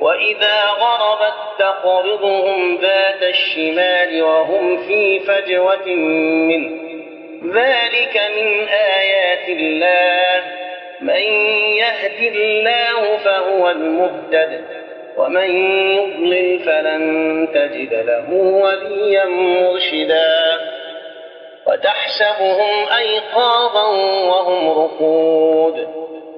وإذا غربت تقرضهم ذات الشمال وهم في فجوة منه ذلك من آيات الله من يهد الله فهو المهتد ومن يضلل فلن تجد له وليا مرشدا وتحسبهم أيقاظا وهم رقود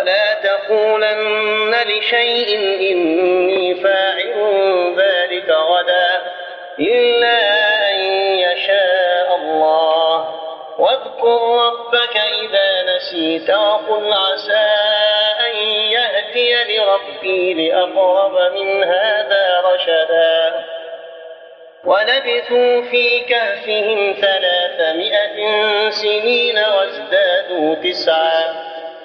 ولا تقولن لشيء إني فاعل ذلك غدا إلا أن يشاء الله. واذكر ربك إذا نسيت وقل عسى أن يهدي لربي لأقرب من هذا رشدا. ولبثوا في كهفهم ثلاثمائة سنين وازدادوا تسعا.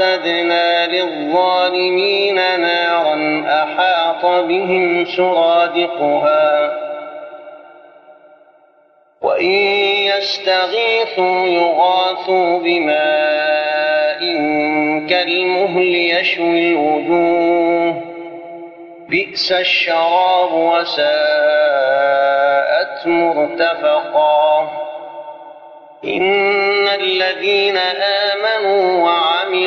أعتدنا للظالمين نارا أحاط بهم سرادقها. وإن يستغيثوا يغاثوا بماء كالمهل يشوي الوجوه. بئس الشراب وساءت مرتفقا. إن الذين آمنوا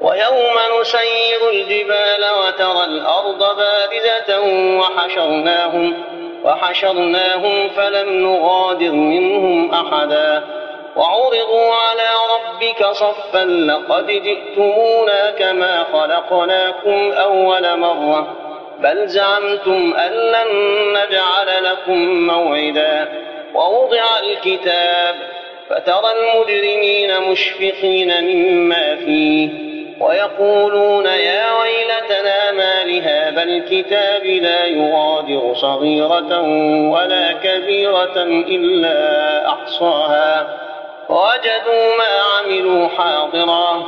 ويوم نسير الجبال وترى الأرض بارزة وحشرناهم وحشرناهم فلم نغادر منهم أحدا وعرضوا على ربك صفا لقد جئتمونا كما خلقناكم أول مرة بل زعمتم أن لن نجعل لكم موعدا ووضع الكتاب فترى المجرمين مشفقين مما فيه ويقولون يا ويلتنا ما لهذا الكتاب لا يغادر صغيرة ولا كبيرة إلا أحصاها. وجدوا ما عملوا حاضرا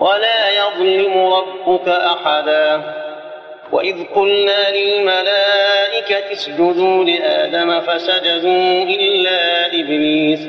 ولا يظلم ربك أحدا. وإذ قلنا للملائكة اسجدوا لآدم فسجدوا إلا إبليس.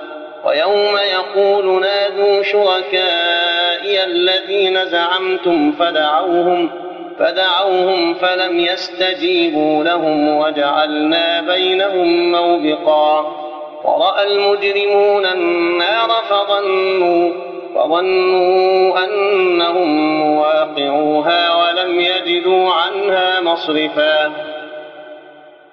ويوم يقول نادوا شركائي الذين زعمتم فدعوهم فدعوهم فلم يستجيبوا لهم وجعلنا بينهم موبقا. ورأى المجرمون النار فظنوا وظنوا أنهم مواقعوها ولم يجدوا عنها مصرفا.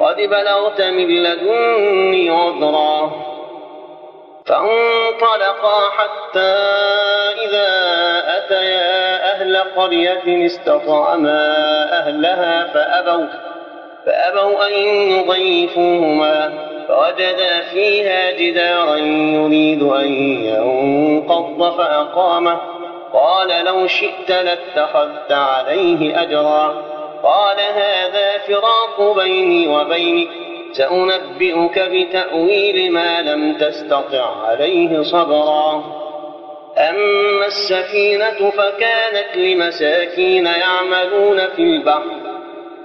قد بلغت من لدني عذرا فانطلقا حتى إذا أتيا أهل قرية استطعما أهلها فأبوا فأبوا أن يضيفوهما. فوجدا فيها جدارا يريد أن ينقض فأقامه. قال لو شئت لاتخذت عليه أجرا. قال هذا فراق بيني وبينك سأنبئك بتأويل ما لم تستطع عليه صبرا. أما السفينة فكانت لمساكين يعملون في البحر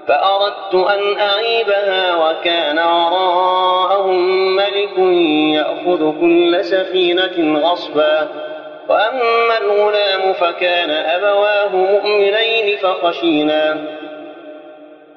فأردت أن أعيبها وكان وراءهم ملك يأخذ كل سفينة غصبا. وأما الغلام فكان أبواه مؤمنين فخشينا.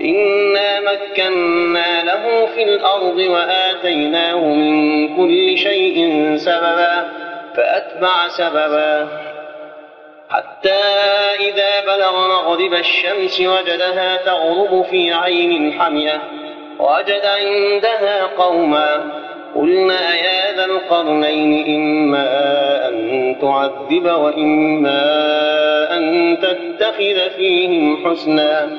إنا مكنا له في الأرض وآتيناه من كل شيء سببا فأتبع سببا حتى إذا بلغ مغرب الشمس وجدها تغرب في عين حمية وجد عندها قوما قلنا يا ذا القرنين إما أن تعذب وإما أن تتخذ فيهم حسنا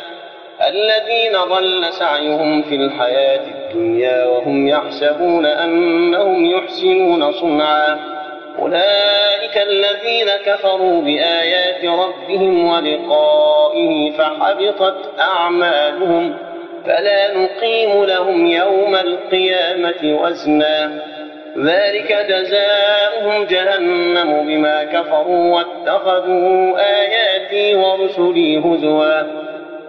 الذين ضل سعيهم في الحياة الدنيا وهم يحسبون أنهم يحسنون صنعا. أولئك الذين كفروا بآيات ربهم ولقائه فحبطت أعمالهم. فلا نقيم لهم يوم القيامة وزنا. ذلك جزاؤهم جهنم بما كفروا واتخذوا آياتي ورسلي هزوا.